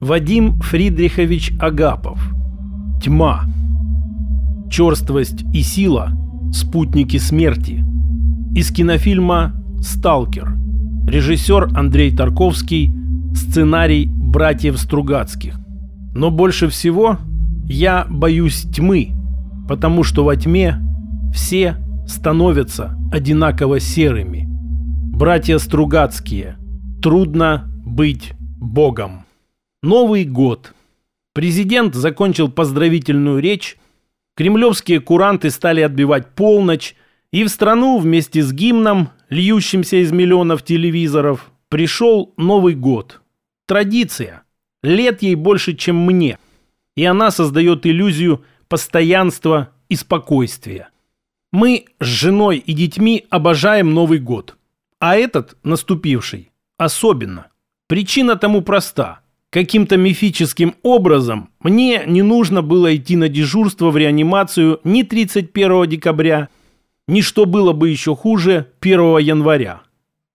Вадим Фридрихович Агапов. Тьма. Черствость и сила. Спутники смерти. Из кинофильма «Сталкер». Режиссер Андрей Тарковский. Сценарий братьев Стругацких. Но больше всего я боюсь тьмы, потому что во тьме все становятся одинаково серыми. Братья Стругацкие. Трудно быть Богом. Новый год. Президент закончил поздравительную речь, кремлевские куранты стали отбивать полночь, и в страну вместе с гимном, льющимся из миллионов телевизоров, пришел Новый год. Традиция. Лет ей больше, чем мне. И она создает иллюзию постоянства и спокойствия. Мы с женой и детьми обожаем Новый год. А этот, наступивший, особенно. Причина тому проста – Каким-то мифическим образом мне не нужно было идти на дежурство в реанимацию ни 31 декабря, ни что было бы еще хуже 1 января.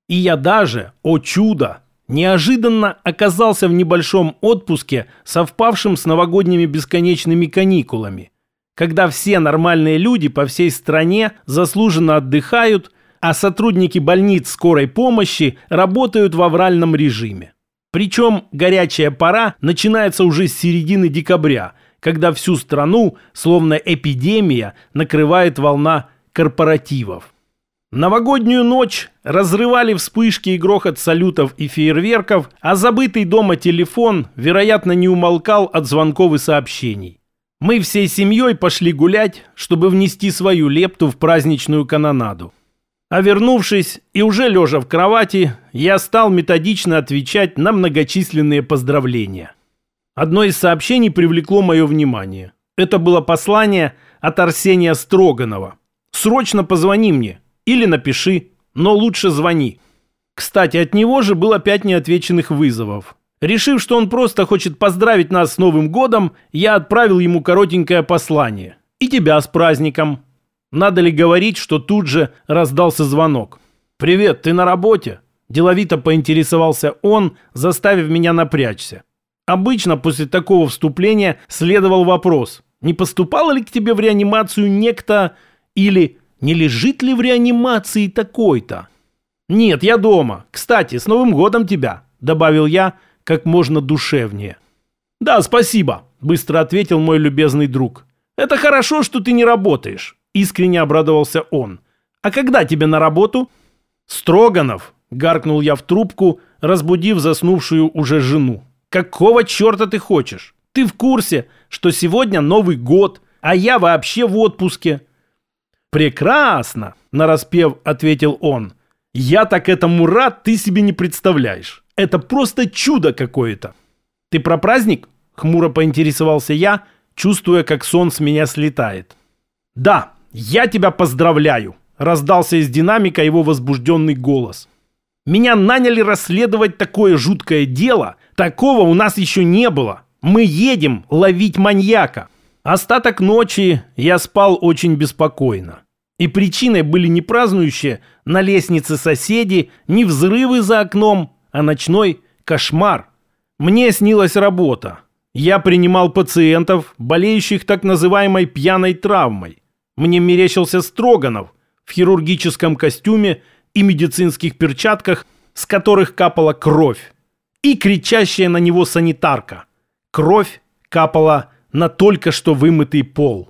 И я даже, о чудо, неожиданно оказался в небольшом отпуске, совпавшем с новогодними бесконечными каникулами, когда все нормальные люди по всей стране заслуженно отдыхают, а сотрудники больниц скорой помощи работают в авральном режиме. Причем горячая пора начинается уже с середины декабря, когда всю страну, словно эпидемия, накрывает волна корпоративов. Новогоднюю ночь разрывали вспышки и грохот салютов и фейерверков, а забытый дома телефон, вероятно, не умолкал от звонков и сообщений. Мы всей семьей пошли гулять, чтобы внести свою лепту в праздничную канонаду. А вернувшись и уже лежа в кровати, я стал методично отвечать на многочисленные поздравления. Одно из сообщений привлекло мое внимание. Это было послание от Арсения Строганова. «Срочно позвони мне или напиши, но лучше звони». Кстати, от него же было пять неотвеченных вызовов. Решив, что он просто хочет поздравить нас с Новым годом, я отправил ему коротенькое послание. «И тебя с праздником!» Надо ли говорить, что тут же раздался звонок? «Привет, ты на работе?» Деловито поинтересовался он, заставив меня напрячься. Обычно после такого вступления следовал вопрос, не поступало ли к тебе в реанимацию некто или не лежит ли в реанимации такой-то? «Нет, я дома. Кстати, с Новым годом тебя!» – добавил я как можно душевнее. «Да, спасибо», – быстро ответил мой любезный друг. «Это хорошо, что ты не работаешь. Искренне обрадовался он. «А когда тебе на работу?» «Строганов!» – гаркнул я в трубку, разбудив заснувшую уже жену. «Какого черта ты хочешь? Ты в курсе, что сегодня Новый год, а я вообще в отпуске?» «Прекрасно!» – нараспев ответил он. «Я так этому рад, ты себе не представляешь. Это просто чудо какое-то!» «Ты про праздник?» – хмуро поинтересовался я, чувствуя, как сон с меня слетает. «Да, «Я тебя поздравляю!» – раздался из динамика его возбужденный голос. «Меня наняли расследовать такое жуткое дело. Такого у нас еще не было. Мы едем ловить маньяка». Остаток ночи я спал очень беспокойно. И причиной были не празднующие на лестнице соседи, не взрывы за окном, а ночной кошмар. Мне снилась работа. Я принимал пациентов, болеющих так называемой пьяной травмой. Мне мерещился Строганов в хирургическом костюме и медицинских перчатках, с которых капала кровь, и кричащая на него санитарка. Кровь капала на только что вымытый пол.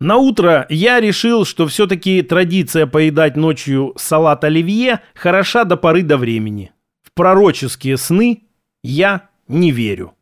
На утро я решил, что все-таки традиция поедать ночью салат оливье хороша до поры до времени. В пророческие сны я не верю.